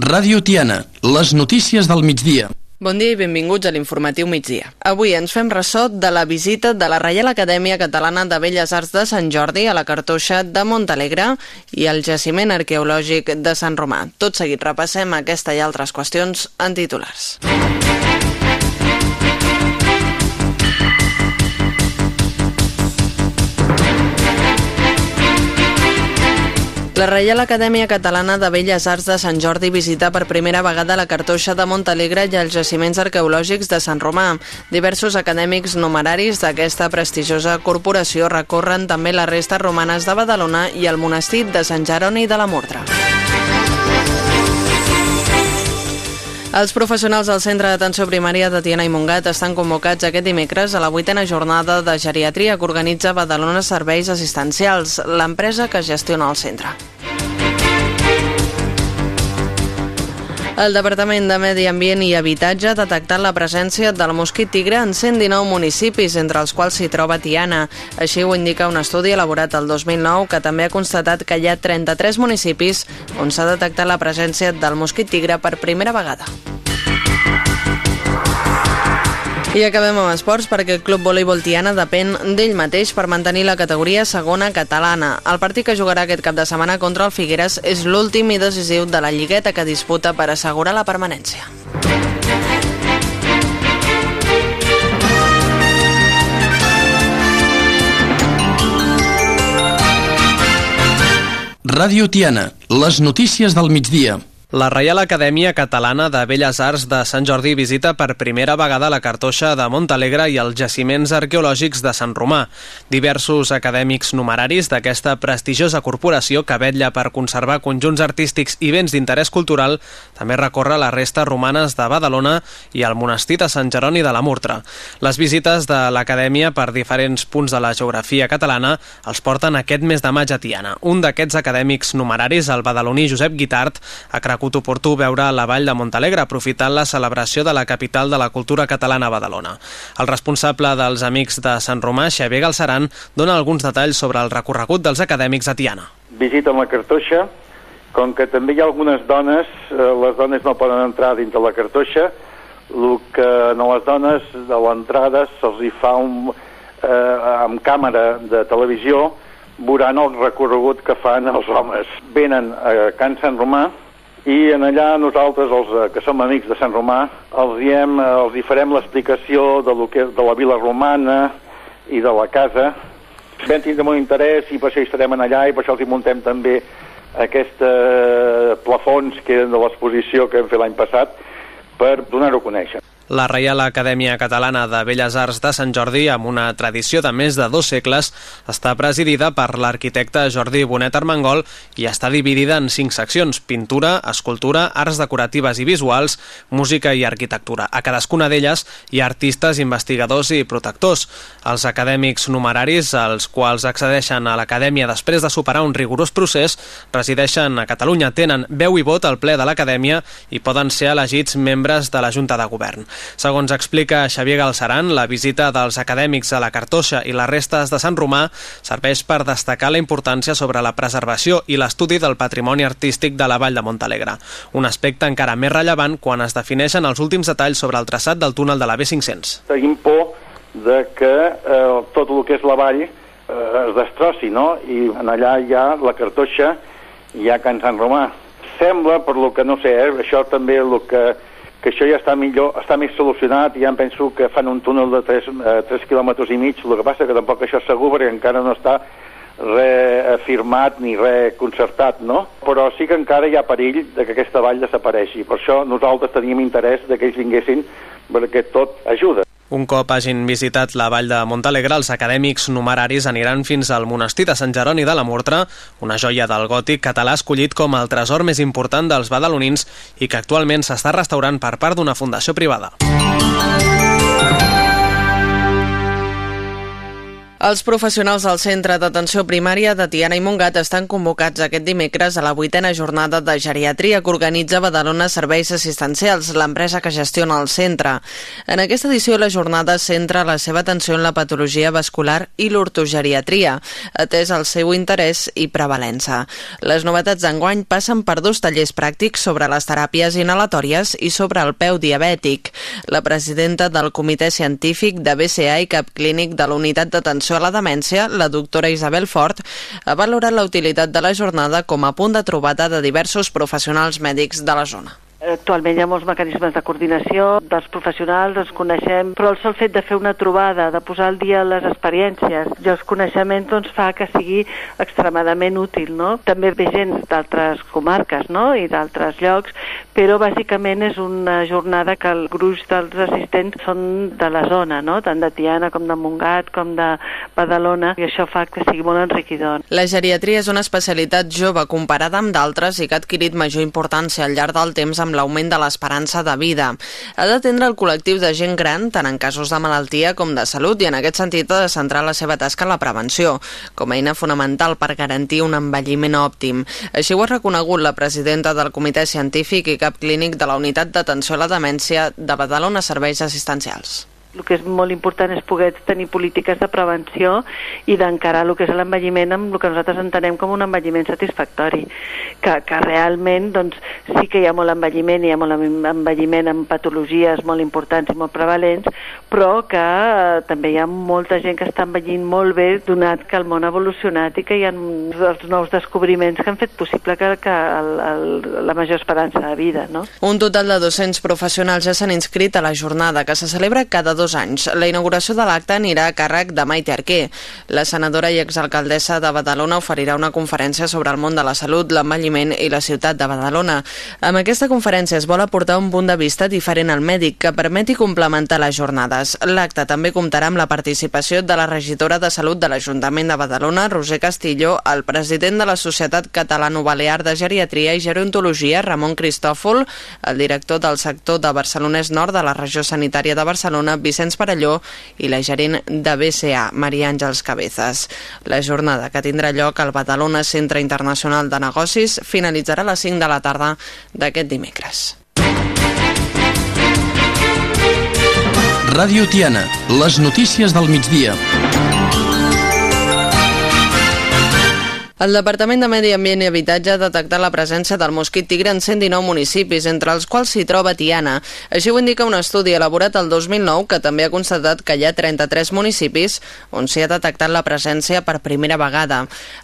Ràdio Tiana, les notícies del migdia. Bon dia i benvinguts a l'informatiu migdia. Avui ens fem ressò de la visita de la Reial Acadèmia Catalana de Belles Arts de Sant Jordi a la Cartoixa de Montalegre i al jaciment arqueològic de Sant Romà. Tot seguit repassem aquesta i altres qüestions en titulars. La Reial Acadèmia Catalana de Belles Arts de Sant Jordi visita per primera vegada la cartoixa de Montalegre i els jaciments arqueològics de Sant Romà. Diversos acadèmics numeraris d'aquesta prestigiosa corporació recorren també les restes romanes de Badalona i el monestir de Sant Jeroni de la Murtra. Els professionals del Centre d'Atenció Primària de Tiana i Montgat estan convocats aquest dimecres a la vuitena jornada de geriatria que organitza Badalona Serveis Assistencials, l'empresa que gestiona el centre. El Departament de Medi Ambient i Habitatge ha detectat la presència del mosquit tigre en 119 municipis, entre els quals s'hi troba Tiana. Així ho indica un estudi elaborat el 2009 que també ha constatat que hi ha 33 municipis on s'ha detectat la presència del mosquit tigre per primera vegada. I acabem amb esports perquè el Club Voleibol Tiana depèn d'ell mateix per mantenir la categoria segona catalana. El partit que jugarà aquest cap de setmana contra el Figueres és l'últim i decisiu de la lligueta que disputa per assegurar la permanència. Ràdio Tiana, les notícies del migdia. La Reial Acadèmia Catalana de Belles Arts de Sant Jordi visita per primera vegada la cartoixa de Montalegre i els jaciments arqueològics de Sant Romà. Diversos acadèmics numeraris d'aquesta prestigiosa corporació que vetlla per conservar conjunts artístics i béns d'interès cultural també recorre les restes romanes de Badalona i el monestir de Sant Jeroni de la Murtra. Les visites de l'Acadèmia per diferents punts de la geografia catalana els porten aquest mes de maig a Tiana. Un d'aquests acadèmics numeraris, el badaloní Josep Guitart, ha cregut oportú veure la vall de Montalegre aprofitant la celebració de la capital de la cultura catalana Badalona. El responsable dels Amics de Sant Romà, Xavier Galceran, dona alguns detalls sobre el recorregut dels acadèmics a Tiana. Visiten la cartoixa, com que també hi ha algunes dones, eh, les dones no poden entrar dintre la cartoixa, el que a les dones de l'entrada se'ls hi fa un, eh, amb càmera de televisió veuran el recorregut que fan els homes. Venen a Can Sant Romà, i en allà nosaltres, els eh, que som amics de Sant Romà, els, diem, eh, els hi farem l'explicació de, lo que, de la vila romana i de la casa. Vam tindre molt interès i per això hi estarem allà i per això els hi muntem també aquests eh, plafons que eren de l'exposició que vam fer l'any passat per donar-ho a conèixer. La Reial Acadèmia Catalana de Belles Arts de Sant Jordi, amb una tradició de més de dos segles, està presidida per l'arquitecte Jordi Bonet Armengol i està dividida en cinc seccions, pintura, escultura, arts decoratives i visuals, música i arquitectura. A cadascuna d'elles hi ha artistes, investigadors i protectors. Els acadèmics numeraris, als quals accedeixen a l'acadèmia després de superar un rigorós procés, resideixen a Catalunya, tenen veu i vot al ple de l'acadèmia i poden ser elegits membres de la Junta de Govern. Segons explica Xavier Galceran, la visita dels acadèmics a la Cartoixa i les restes de Sant Romà serveix per destacar la importància sobre la preservació i l'estudi del patrimoni artístic de la Vall de Montalegre, un aspecte encara més rellevant quan es defineixen els últims detalls sobre el traçat del túnel de la B500. Tenim por de que eh, tot el que és la vall eh, es destrossi, no? I en allà hi ha la Cartoixa hi ha Can Sant Romà. Sembla, per lo que no sé, eh, això també el que que això ja està millor, està més solucionat, ja em penso que fan un túnel de 3, eh, 3 quilòmetres i mig, el que passa que tampoc això és segur perquè encara no està reafirmat ni reconcertat, no? Però sí que encara hi ha perill de que aquesta vall desapareixi. Per això nosaltres teníem interès de que ells vinguessin perquè tot ajuda. Un cop hagin visitat la vall de Montalegre, els acadèmics numeraris aniran fins al monestir de Sant Jeroni de la Murtra, una joia del gòtic català escollit com el tresor més important dels badalonins i que actualment s'està restaurant per part d'una fundació privada. Els professionals del Centre d'Atenció Primària de Tiana i Montgat estan convocats aquest dimecres a la vuitena jornada de geriatria que organitza Badalona Serveis Assistencials, l'empresa que gestiona el centre. En aquesta edició la jornada centra la seva atenció en la patologia vascular i l'ortogeriatria, atès el seu interès i prevalença. Les novetats d'enguany passen per dos tallers pràctics sobre les teràpies inhalatòries i sobre el peu diabètic. La presidenta del Comitè Científic de BCA i cap clínic de la Unitat d'Atenció a la demència, la doctora Isabel Fort ha valorat la utilitat de la jornada com a punt de trobada de diversos professionals mèdics de la zona. Actualment hi ha molts mecanismes de coordinació dels professionals, ens coneixem, però el sol fet de fer una trobada, de posar al dia les experiències i els coneixements doncs, fa que sigui extremadament útil. No? També ve gent d'altres comarques no? i d'altres llocs, però bàsicament és una jornada que el gruix dels assistents són de la zona, no? tant de Tiana com de Montgat com de Badalona, i això fa que sigui molt enriquidor. La geriatria és una especialitat jove comparada amb d'altres i que ha adquirit major importància al llarg del temps amb amb l'augment de l'esperança de vida. Ha d'atendre el col·lectiu de gent gran, tant en casos de malaltia com de salut, i en aquest sentit ha de centrar la seva tasca en la prevenció, com a eina fonamental per garantir un envelliment òptim. Així ho ha reconegut la presidenta del Comitè Científic i cap clínic de la Unitat d'Atenció a la Demència de Badalona Serveis Assistencials el que és molt important és poder tenir polítiques de prevenció i d'encarar el que és l'envelliment amb el que nosaltres entenem com un envelliment satisfactori, que, que realment doncs, sí que hi ha molt envelliment, hi ha molt envelliment amb patologies molt importants i molt prevalents, però que eh, també hi ha molta gent que està envellint molt bé donat que el món ha evolucionat i que hi ha els nous descobriments que han fet possible que, que el, el, la major esperança de vida. No? Un total de 200 professionals ja s'han inscrit a la jornada que se celebra cada dos dos anys. La inauguració de l'acte anirà a càrrec de Maite Arquer. La senadora i exalcaldessa de Badalona oferirà una conferència sobre el món de la salut, l'envelliment i la ciutat de Badalona. Amb aquesta conferència es vol aportar un punt de vista diferent al mèdic que permeti complementar les jornades. L'acte també comptarà amb la participació de la regidora de Salut de l'Ajuntament de Badalona, Roser Castillo, el president de la Societat Catalano-Balear de Geriatria i Gerontologia, Ramon Cristòfol, el director del sector de Barcelonès Nord de la regió sanitària de Barcelona, Vicenç Parelló i la gerent de BCA, Maria Àngels Cabezas. La jornada que tindrà lloc al Badalona Centre Internacional de Negocis finalitzarà a les 5 de la tarda d'aquest dimecres. Ràdio Tiana, les notícies del migdia. El Departament de Medi Ambient i Habitatge ha detectat la presència del mosquit tigre en 119 municipis, entre els quals s'hi troba Tiana. Així ho indica un estudi elaborat el 2009 que també ha constatat que hi ha 33 municipis on s'hi ha detectat la presència per primera vegada.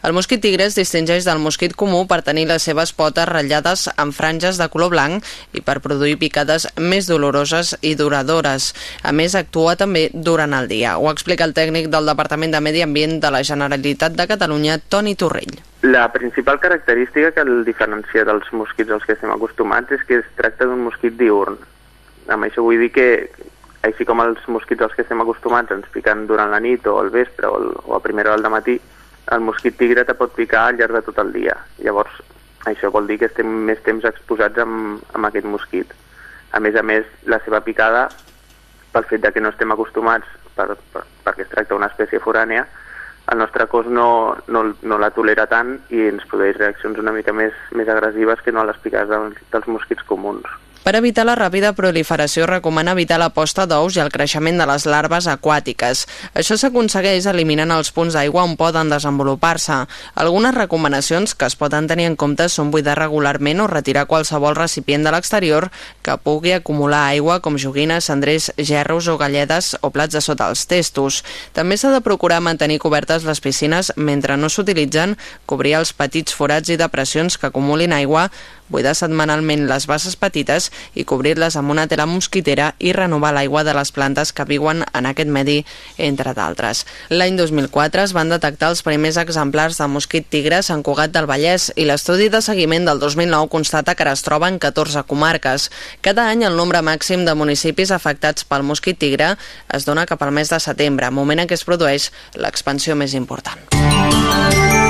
El mosquit tigre es distingeix del mosquit comú per tenir les seves potes ratllades amb franges de color blanc i per produir picades més doloroses i duradores. A més, actua també durant el dia. Ho explica el tècnic del Departament de Medi Ambient de la Generalitat de Catalunya, Toni Torrell. La principal característica que el diferencia dels mosquits als que estem acostumats és que es tracta d'un mosquit diurn. Amb això vull dir que, així com els mosquits als que estem acostumats ens piquen durant la nit o al vespre o, el, o a primera hora del matí, el mosquit tigre te pot picar al llarg de tot el dia. Llavors, això vol dir que estem més temps exposats amb, amb aquest mosquit. A més a més, la seva picada, pel fet de que no estem acostumats, per, per, perquè es tracta d'una espècie forània, el nostre cos no, no, no la tolera tant i ens produeix reaccions una mica més, més agressives que no a les picades dels, dels mosquits comuns. Per evitar la ràpida proliferació recomana evitar la posta d'ous i el creixement de les larves aquàtiques. Això s'aconsegueix eliminant els punts d'aigua on poden desenvolupar-se. Algunes recomanacions que es poden tenir en compte són buidar regularment o retirar qualsevol recipient de l'exterior que pugui acumular aigua com joguines, cendrers, gerros o galledes o plats de sota els testos. També s'ha de procurar mantenir cobertes les piscines mentre no s'utilitzen, cobrir els petits forats i depressions que acumulin aigua, buidar setmanalment les bases petites i cobrir-les amb una tela mosquitera i renovar l'aigua de les plantes que viuen en aquest medi, entre d'altres. L'any 2004 es van detectar els primers exemplars de mosquit tigre a Sant Cugat del Vallès i l'estudi de seguiment del 2009 constata que ara es troba en 14 comarques. Cada any el nombre màxim de municipis afectats pel mosquit tigre es dona cap al mes de setembre, moment en què es produeix l'expansió més important.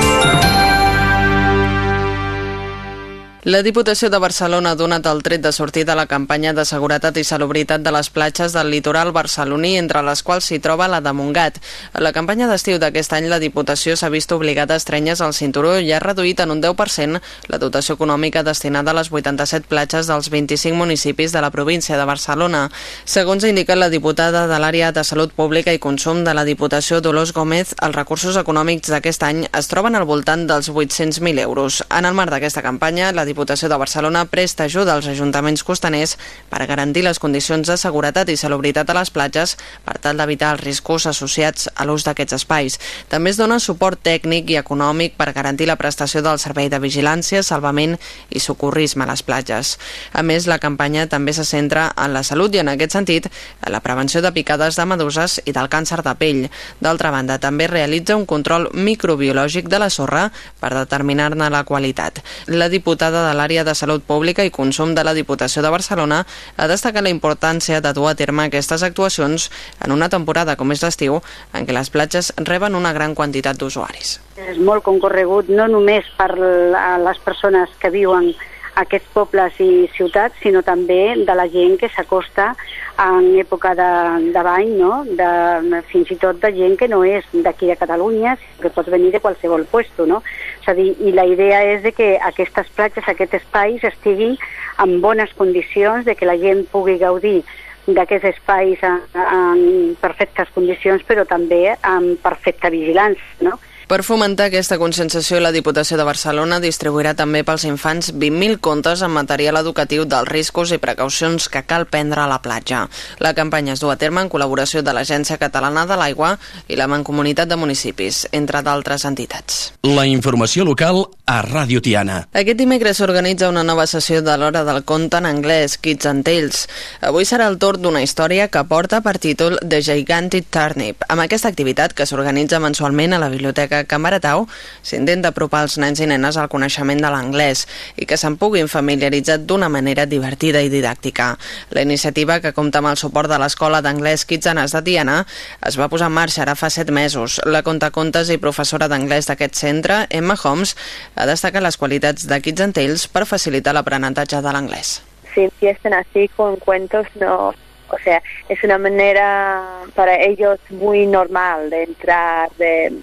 La Diputació de Barcelona ha donat el tret de sortida a la campanya de seguretat i salubritat de les platges del litoral barceloní, entre les quals s'hi troba la de Montgat. A la campanya d'estiu d'aquest any, la Diputació s'ha vist obligada a estrenyes al cinturó i ha reduït en un 10% la dotació econòmica destinada a les 87 platges dels 25 municipis de la província de Barcelona. Segons ha indicat la diputada de l'àrea de Salut Pública i Consum de la Diputació, Dolors Gómez, els recursos econòmics d'aquest any es troben al voltant dels 800.000 euros. En el marc d'aquesta campanya, la Diputació de Barcelona presta ajuda als ajuntaments costaners per garantir les condicions de seguretat i salubritat a les platges per tal d'evitar els riscos associats a l'ús d'aquests espais. També es dona suport tècnic i econòmic per garantir la prestació del servei de vigilància, salvament i socorrisme a les platges. A més, la campanya també se centra en la salut i en aquest sentit en la prevenció de picades de meduses i del càncer de pell. D'altra banda, també realitza un control microbiològic de la sorra per determinar-ne la qualitat. La diputada de l'àrea de Salut Pública i Consum de la Diputació de Barcelona ha destacat la importància de dur a terme aquestes actuacions en una temporada com és l'estiu en què les platges reben una gran quantitat d'usuaris. És molt concorregut no només per les persones que viuen aquests pobles i ciutats, sinó també de la gent que s'acosta en època de, de bany, no? de, fins i tot de gent que no és d'aquí de Catalunya, que pot venir de qualsevol puesto. No? És a dir, I la idea és de que aquestes platges, aquests espais estiguin en bones condicions, de que la gent pugui gaudir d'aquests espais en, en perfectes condicions, però també amb perfecta vigilància. No? Per fomentar aquesta conscienciació, la Diputació de Barcelona distribuirà també pels infants 20.000 contes en material educatiu dels riscos i precaucions que cal prendre a la platja. La campanya es du a terme en col·laboració de l'Agència Catalana de l'Aigua i la Mancomunitat de Municipis, entre d'altres entitats. La informació local a Ràdio Tiana. Aquest dimecres s'organitza una nova sessió de l'Hora del Conte en anglès, Kids and Tales. Avui serà el torn d'una història que porta per títol The Gigantic Turnip. Amb aquesta activitat, que s'organitza mensualment a la Biblioteca Can Baratau s'intenta apropar els nens i nenes al coneixement de l'anglès i que se'n puguin familiaritzar d'una manera divertida i didàctica. La iniciativa, que compta amb el suport de l'Escola d'Anglès Kitsanes de Tiana, es va posar en marxa ara fa set mesos. La contacontes i professora d'anglès d'aquest centre, Emma Holmes, ha destacat les qualitats de Kids and Tales per facilitar l'aprenentatge de l'anglès. Si empiezan así con cuentos, no, o sea, es una manera para ellos muy normal de entrar, de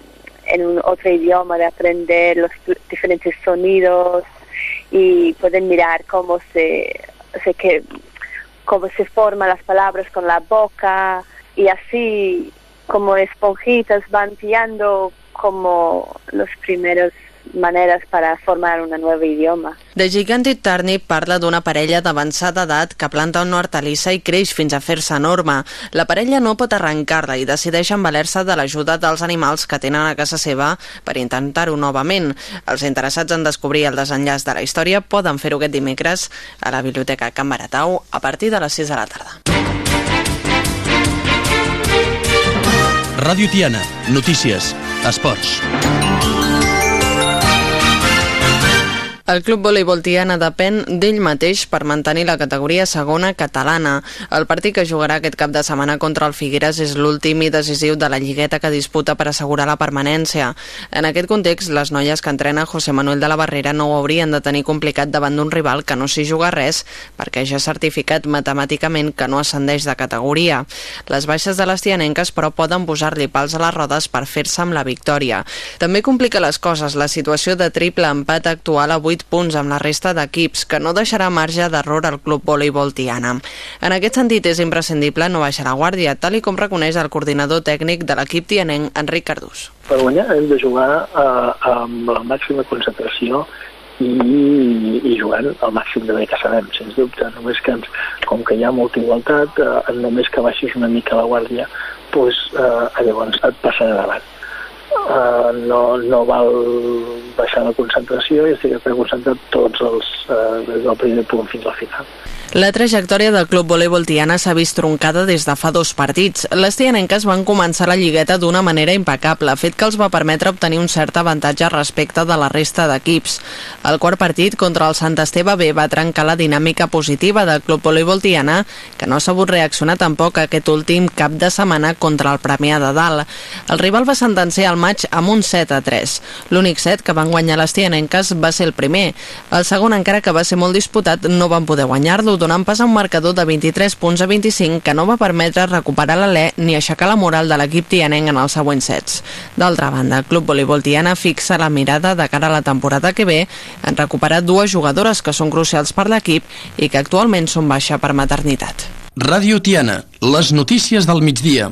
en un otro idioma, de aprender los diferentes sonidos y pueden mirar cómo se, o sea, que, cómo se forman las palabras con la boca y así como esponjitas van pillando como los primeros maneres per formar un nou idioma. The Gigantic Turnip parla d'una parella d'avançada edat que planta una hortalissa i creix fins a fer-se enorme. La parella no pot arrencar-la i decideix envaler-se de l'ajuda dels animals que tenen a casa seva per intentar-ho novament. Els interessats en descobrir el desenllaç de la història poden fer-ho aquest dimecres a la Biblioteca Can Baratau a partir de les 6 de la tarda. Ràdio Tiana, notícies, esports. El Club Voleibol Tiana depèn d'ell mateix per mantenir la categoria segona catalana. El partit que jugarà aquest cap de setmana contra el Figueres és l'últim i decisiu de la lligueta que disputa per assegurar la permanència. En aquest context, les noies que entrena José Manuel de la Barrera no ho haurien de tenir complicat davant d'un rival que no s'hi juga res perquè ja ha certificat matemàticament que no ascendeix de categoria. Les baixes de les tianenques, però, poden posar-li pals a les rodes per fer-se amb la victòria. També complica les coses la situació de triple empat actual avui 8 punts amb la resta d'equips, que no deixarà marge d'error al Club Voleibol Tiana. En aquest sentit, és imprescindible no baixar la guàrdia, tal i com reconeix el coordinador tècnic de l'equip tianenc, Enric Cardús. Per guanyar hem de jugar eh, amb la màxima concentració i, i jugant al màxim de bé que sabem, sens dubte. Només que, ens, com que hi ha molta igualtat, eh, només que baixis una mica la guàrdia, doncs, eh, llavors et passarà davant eh, no, no val baixar la concentració i estic concentrat tots els, eh, des del primer punt fins al final. La trajectòria del Club Voleibol Tiana s'ha vist troncada des de fa dos partits. Les tianenques van començar la lligueta d'una manera impecable, fet que els va permetre obtenir un cert avantatge respecte de la resta d'equips. El quart partit contra el Sant Esteve B va trencar la dinàmica positiva del Club Voleibol Tiana, que no ha sabut reaccionar tampoc aquest últim cap de setmana contra el Premià de Dalt. El rival va sentenciar el maig amb un 7 a 3. L'únic set que van guanyar les tianenques va ser el primer. El segon, encara que va ser molt disputat, no van poder guanyar-lo, donant pas a un marcador de 23 punts a 25 que no va permetre recuperar l'alè ni aixecar la moral de l'equip tianenc en els següents sets. D'altra banda, el Club Voleibol Tiana fixa la mirada de cara a la temporada que ve en recuperar dues jugadores que són crucials per l'equip i que actualment són baixa per maternitat. Ràdio Tiana, les notícies del migdia.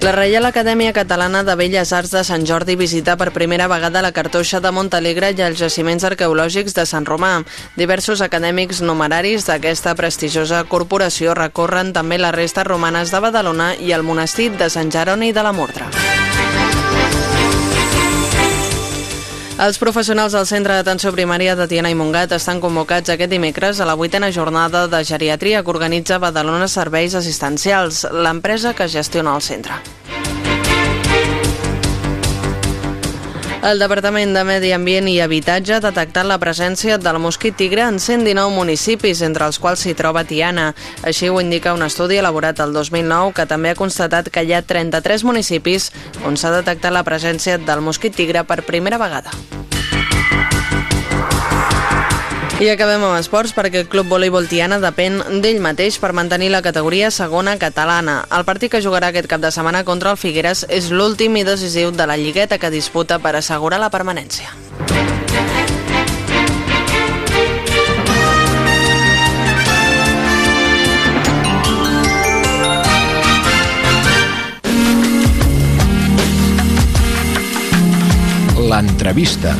La Reial Acadèmia Catalana de Belles Arts de Sant Jordi visita per primera vegada la cartoixa de Montalegre i els jaciments arqueològics de Sant Romà. Diversos acadèmics numeraris d'aquesta prestigiosa corporació recorren també les restes romanes de Badalona i el monestir de Sant Jeroni de la Mordra. Els professionals del Centre d'Atenció Primària de Tiana i Montgat estan convocats aquest dimecres a la vuitena jornada de geriatria que organitza Badalona Serveis Assistencials, l'empresa que gestiona el centre. El Departament de Medi Ambient i Habitatge ha detectat la presència del mosquit tigre en 119 municipis, entre els quals s'hi troba Tiana. Així ho indica un estudi elaborat el 2009 que també ha constatat que hi ha 33 municipis on s'ha detectat la presència del mosquit tigre per primera vegada. I acabem amb esports perquè el Club Voleibol Tiana depèn d'ell mateix per mantenir la categoria segona catalana. El partit que jugarà aquest cap de setmana contra el Figueres és l'últim i decisiu de la lligueta que disputa per assegurar la permanència. L'entrevista.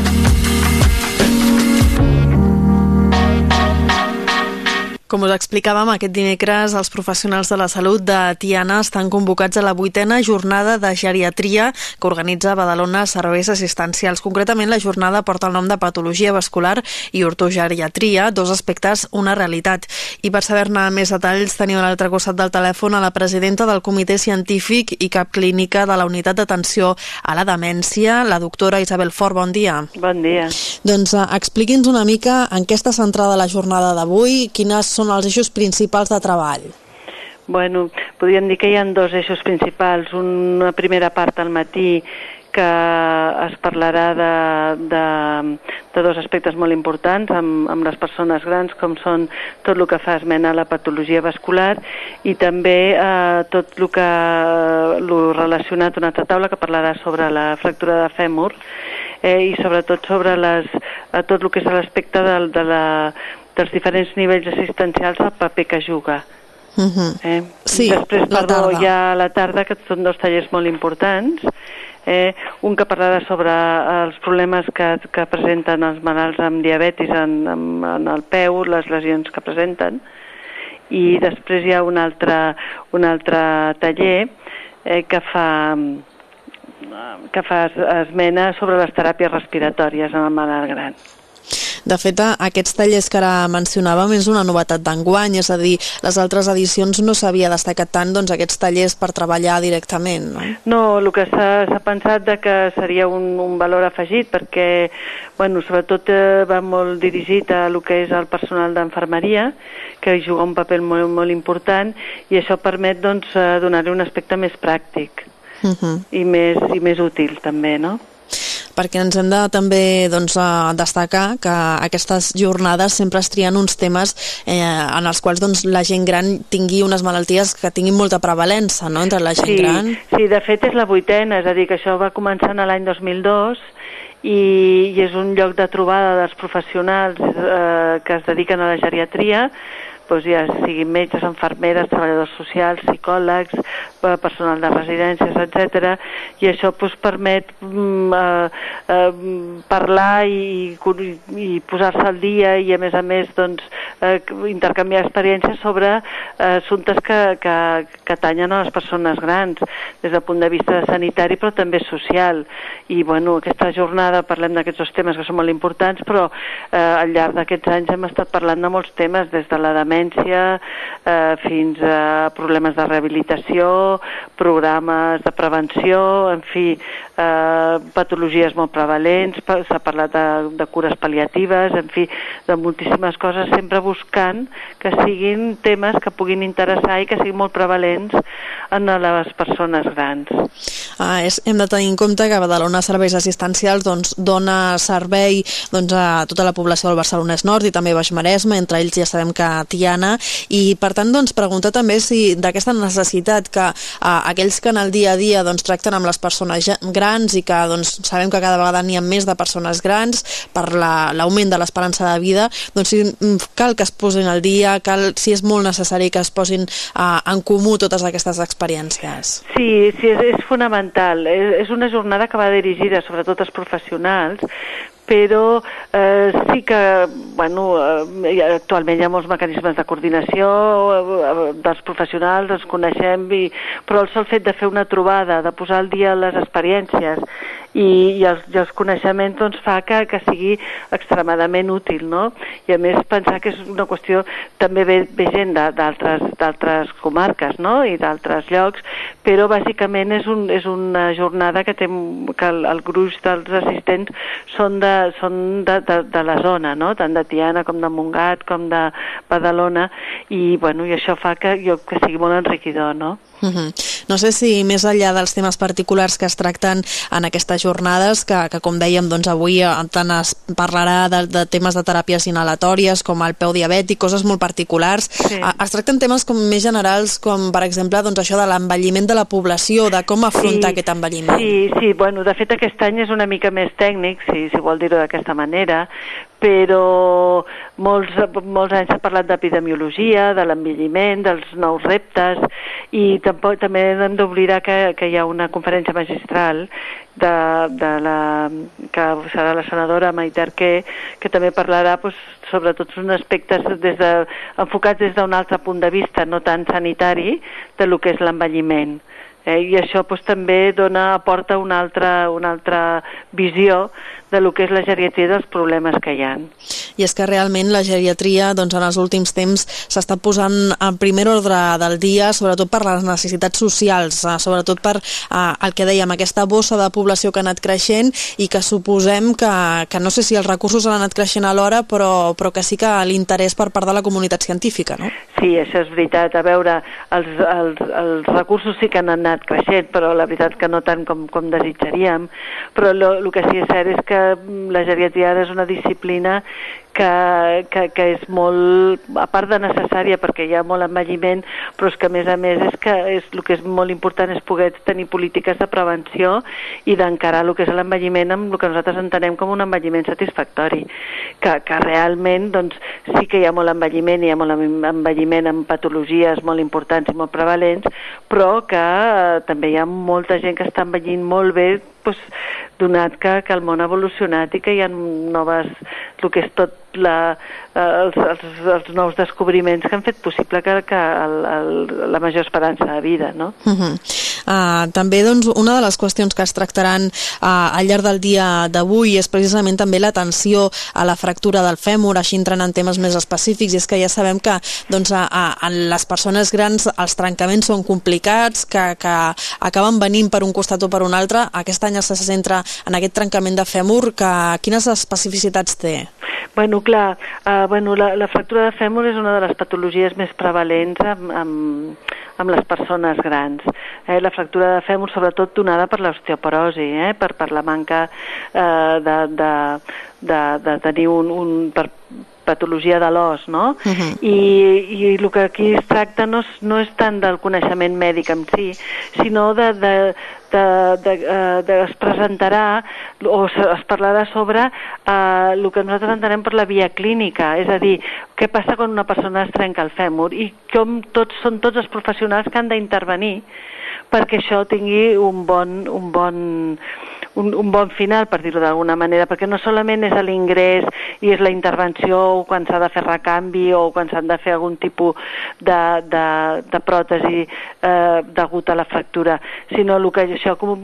Com us explicàvem, aquest dimecres els professionals de la salut de Tiana estan convocats a la vuitena jornada de geriatria que organitza Badalona Serveis Assistencials. Concretament, la jornada porta el nom de patologia vascular i ortogeriatria, dos aspectes, una realitat. I per saber-ne més detalls tenim a l'altre costat del telèfon a la presidenta del Comitè Científic i cap clínica de la Unitat d'Atenció a la Demència, la doctora Isabel Fort. Bon dia. Bon dia. Doncs uh, expliqui'ns una mica en què està centrada la jornada d'avui, quines són els eixos principals de treball? Bueno, podríem dir que hi ha dos eixos principals. Una primera part al matí que es parlarà de, de, de dos aspectes molt importants amb, amb les persones grans, com són tot el que fa esmena a la patologia vascular i també eh, tot el que lo relacionat una altra taula que parlarà sobre la fractura de fèmur eh, i sobretot sobre les, tot el que és l'aspecte de, de la, dels diferents nivells assistencials el paper que juga. Uh -huh. eh? Sí, Després, la perdó, tarda. hi ha la tarda, que són dos tallers molt importants. Eh, un que parlarà sobre els problemes que, que presenten els malalts amb diabetis en, en, en el peu, les lesions que presenten, i després hi ha un altre, un altre taller eh, que fa que fa esmena sobre les teràpies respiratòries en el malalt gran. De fet, aquests tallers que ara mencionàvem és una novetat d'enguany, és a dir, les altres edicions no s'havia destacat tant doncs, aquests tallers per treballar directament, no? No, el que s'ha pensat de que seria un, un valor afegit perquè, bueno, sobretot eh, va molt dirigit a el que és el personal d'enfermeria, que hi juga un paper molt, molt important i això permet doncs, eh, donar-li un aspecte més pràctic Uh -huh. i més, i més útil també, no? Perquè ens hem de també doncs, a destacar que aquestes jornades sempre es trien uns temes eh, en els quals doncs, la gent gran tingui unes malalties que tinguin molta prevalença no? entre la gent sí, gran. Sí, de fet és la vuitena, és a dir, que això va començar en l'any 2002 i, i és un lloc de trobada dels professionals eh, que es dediquen a la geriatria, doncs ja siguin metges, enfermeres, treballadors socials, psicòlegs, eh, personal de residències, etc. I això doncs, permet mm, eh, eh, parlar i, i posar-se al dia i a més a més doncs, eh, intercanviar experiències sobre eh, assumptes que, que, que tanyen a les persones grans des del punt de vista sanitari però també social. I bueno, aquesta jornada parlem d'aquests dos temes que són molt importants però eh, al llarg d'aquests anys hem estat parlant de molts temes des de la demència demència, eh, fins a problemes de rehabilitació, programes de prevenció, en fi, eh, patologies molt prevalents, s'ha parlat de, de cures pal·liatives, en fi, de moltíssimes coses, sempre buscant que siguin temes que puguin interessar i que siguin molt prevalents en les persones grans. Ah, és, hem de tenir en compte que Badalona Serveis Assistencials doncs, dona servei doncs, a tota la població del Barcelonès Nord i també Baix Maresme, entre ells ja sabem que Tiana, i per tant doncs, preguntar també si d'aquesta necessitat que ah, aquells que en el dia a dia doncs, tracten amb les persones grans i que doncs, sabem que cada vegada n'hi ha més de persones grans per l'augment la, de l'esperança de vida, doncs si cal que es posin al dia, cal, si és molt necessari que es posin ah, en comú totes aquestes experiències. Sí, sí és, és fonamental. És, és una jornada que va dirigida sobretot als professionals, però eh, sí que bueno, eh, actualment hi ha molts mecanismes de coordinació eh, dels professionals, els coneixem, i, però el sol fet de fer una trobada, de posar al dia les experiències i, i, els, i els coneixements doncs, fa que, que sigui extremadament útil, no? I a més pensar que és una qüestió, també ve, ve gent d'altres comarques, no?, i d'altres llocs, però bàsicament és, un, és una jornada que, té, que el, el gruix dels assistents són, de, són de, de, de la zona, no?, tant de Tiana com de Montgat com de Badalona, i, bueno, i això fa que, jo, que sigui molt enriquidor, no? Uh -huh. No sé si més enllà dels temes particulars que es tracten en aquestes jornades, que, que com dèiem doncs avui eh, tant es parlarà de, de temes de teràpies inhalatòries com el peu diabètic, coses molt particulars, sí. es tracten temes com més generals com per exemple doncs això de l'envelliment de la població, de com afrontar sí, aquest envelliment. Sí, sí, bueno, de fet aquest any és una mica més tècnic, si, si vol dir-ho d'aquesta manera, però molts, molts anys s'ha parlat d'epidemiologia, de l'envelliment, dels nous reptes, i tampoc, també hem d'oblidar que, que hi ha una conferència magistral de, de la, que serà la senadora Maite Arquer, que també parlarà pues, sobre tots uns aspectes des de, enfocats des d'un altre punt de vista, no tan sanitari, de lo que és l'envelliment. Eh, I això pues, també dona, aporta una altra, una altra visió de lo que és la geriatria dels problemes que hi ha. I és que realment la geriatria doncs, en els últims temps s'està posant en primer ordre del dia, sobretot per les necessitats socials, eh, sobretot per eh, el que dèiem, aquesta bossa de població que ha anat creixent i que suposem que, que no sé si els recursos han anat creixent alhora, però, però que sí que l'interès per part de la comunitat científica, no? Sí, això és veritat. A veure, els, els, els recursos sí que han anat creixent, però la veritat que no tant com, com desitjaríem. Però el que sí és cert és que la geriatria és una disciplina que, que, que és molt, a part de necessària perquè hi ha molt envelliment, però és que a més a més és que és, el que és molt important és poder tenir polítiques de prevenció i d'encarar el que és l'envelliment amb el que nosaltres entenem com un envelliment satisfactori, que, que realment doncs, sí que hi ha molt envelliment, hi ha molt envelliment amb patologies molt importants i molt prevalents, però que eh, també hi ha molta gent que està envellint molt bé doncs, donat que, que el món ha evolucionat i que hi ha noves, el que és tot la, els, els, els nous descobriments que han fet possible que, que el, el, la major esperança de vida. No? Uh -huh. Uh, també doncs, una de les qüestions que es tractaran uh, al llarg del dia d'avui és precisament també l'atenció a la fractura del fèmur, així entrant en temes més específics, i és que ja sabem que doncs, a, a, a les persones grans els trencaments són complicats, que, que acaben venint per un costat o per un altre. Aquest any se centra en aquest trencament de fèmur, que quines especificitats té? Bueno, clar, uh, bueno, la, la fractura de fèmur és una de les patologies més prevalents amb, amb, amb les persones grans. Eh, la fractura de fèmur sobretot donada per l'osteoporosi, eh, per, per la manca eh, de, de, de, de tenir un, un per, patologia de l'os, no? Uh -huh. I, I el que aquí es tracta no és, no és tant del coneixement mèdic en si, sinó de, de, de, de, uh, de es presentarà o es, parlarà sobre uh, el que nosaltres entenem per la via clínica, és a dir, què passa quan una persona es trenca el fèmur i com tots són tots els professionals que han d'intervenir perquè això tingui un bon, un bon, un, un bon final, per dir-ho d'alguna manera, perquè no solament és l'ingrés i és la intervenció quan s'ha de fer recanvi o quan s'han de fer algun tipus de, de, de pròtesi eh, degut a la fractura, sinó el que això, com,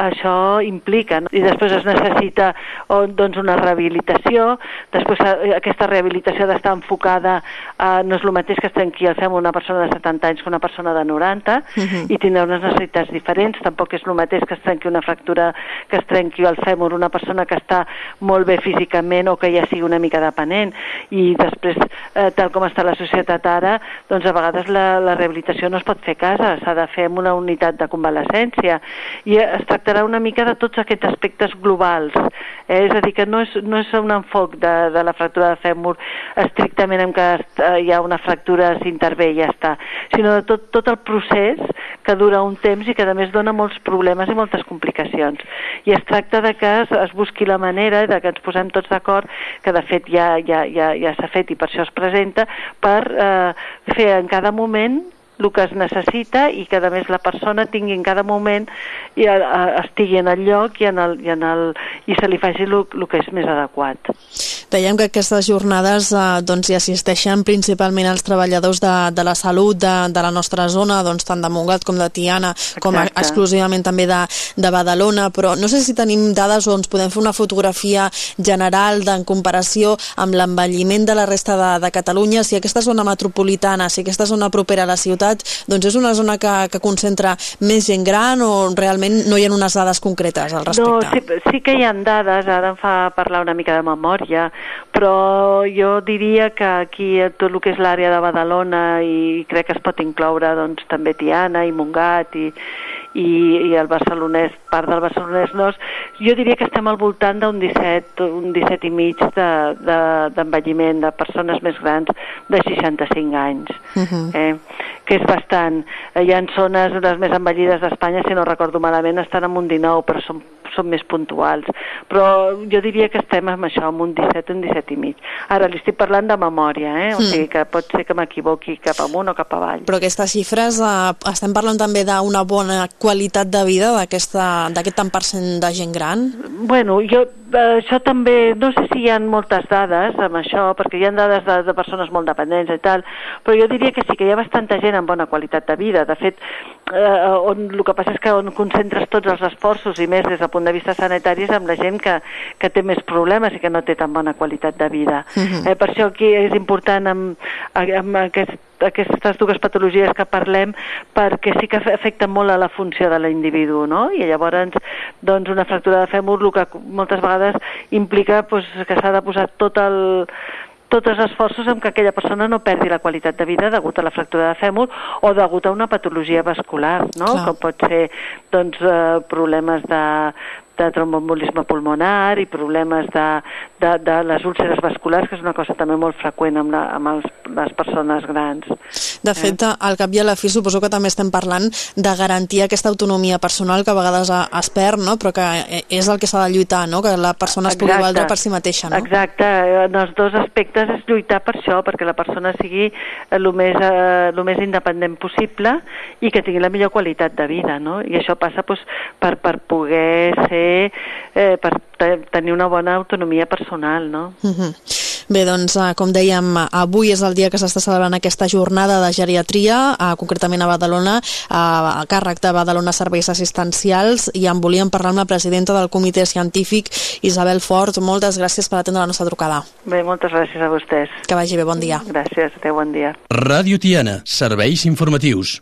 això implica. No? I després es necessita o, doncs una rehabilitació, després eh, aquesta rehabilitació ha d'estar enfocada, eh, no és el mateix que es trenqui el fem una persona de 70 anys que una persona de 90 uh -huh. i tindrà unes necessitats diferents, tampoc és el mateix que es trenqui una fractura, que es trenqui el fèmur una persona que està molt bé físicament o que ja sigui una mica dependent i després, eh, tal com està la societat ara, doncs a vegades la, la rehabilitació no es pot fer a casa, s'ha de fer en una unitat de convalescència i es tractarà una mica de tots aquests aspectes globals, eh? és a dir, que no és, no és un enfoc de, de la fractura de fèmur estrictament en què hi ha una fractura, s'intervé i ja està, sinó de tot, tot el procés que dura un temps i que a més dona molts problemes i moltes complicacions. I es tracta de que es, es busqui la manera de que ens posem tots d'acord, que de fet ja, ja, ja, ja s'ha fet i per això es presenta, per eh, fer en cada moment el que es necessita i que a més la persona tingui en cada moment i a, a, estigui en el lloc i, en el, i, en el, i se li faci el que és més adequat. Veiem que aquestes jornades eh, doncs, hi assisteixen principalment els treballadors de, de la salut de, de la nostra zona, doncs, tant de Montgat com de Tiana, Exacte. com a, exclusivament també de, de Badalona, però no sé si tenim dades o ens podem fer una fotografia general en comparació amb l'envelliment de la resta de, de Catalunya, si aquesta zona metropolitana, si aquesta zona propera a la ciutat ciutat doncs és una zona que, que concentra més gent gran o realment no hi ha unes dades concretes al respecte? No, sí, sí que hi ha dades, ara em fa parlar una mica de memòria, però jo diria que aquí tot el que és l'àrea de Badalona i crec que es pot incloure doncs, també Tiana i Montgat i, i, i el barcelonès, part del barcelonès no, jo diria que estem al voltant d'un 17, un 17 i mig d'envelliment de, de, de persones més grans de 65 anys. Uh -huh. eh? que és bastant. Hi ha zones, les més envellides d'Espanya, si no recordo malament, estan en un 19, però són són més puntuals. Però jo diria que estem amb això, amb un 17, un 17 i mig. Ara li estic parlant de memòria, eh? o mm. sigui que pot ser que m'equivoqui cap amunt o cap avall. Però aquestes xifres, eh, estem parlant també d'una bona qualitat de vida d'aquest tant per cent de gent gran? Bueno, jo eh, això també, no sé si hi ha moltes dades amb això, perquè hi ha dades de, de persones molt dependents i tal, però jo diria que sí que hi ha bastanta gent amb bona qualitat de vida. De fet, eh, on, el que passa és que on concentres tots els esforços i més des del punt de vista sanitari és amb la gent que, que té més problemes i que no té tan bona qualitat de vida. Uh mhm. -huh. eh, per això aquí és important amb, amb aquest, aquestes dues patologies que parlem perquè sí que afecten molt a la funció de l'individu, no? I llavors, doncs, una fractura de fèmur el que moltes vegades implica pues, que s'ha de posar tot el tots els esforços en que aquella persona no perdi la qualitat de vida degut a la fractura de fèmur o degut a una patologia vascular, no? Clar. Com pot ser doncs, eh, problemes de, de tromboembolisme pulmonar i problemes de, de, de les úlceres vasculars, que és una cosa també molt freqüent amb, la, amb els, les persones grans. De eh? fet, eh? al cap i a la fi suposo que també estem parlant de garantir aquesta autonomia personal que a vegades es perd, no? però que eh, és el que s'ha de lluitar, no? que la persona es pugui valdre per si mateixa. No? Exacte, en els dos aspectes és lluitar per això, perquè la persona sigui el més, eh, el més independent possible i que tingui la millor qualitat de vida, no? i això passa pues, per, per poder ser eh, per tenir una bona autonomia personal, no? Uh -huh. Bé, doncs, eh, com dèiem, avui és el dia que s'està celebrant aquesta jornada de geriatria, eh, concretament a Badalona, eh, a càrrec de Badalona Serveis Assistencials, i en volíem parlar amb la presidenta del comitè científic, Isabel Fort. Moltes gràcies per atendre la nostra trucada. Bé, moltes gràcies a vostès. Que vagi bé, bon dia. Gràcies, adeu, bon dia. Ràdio Tiana, serveis informatius.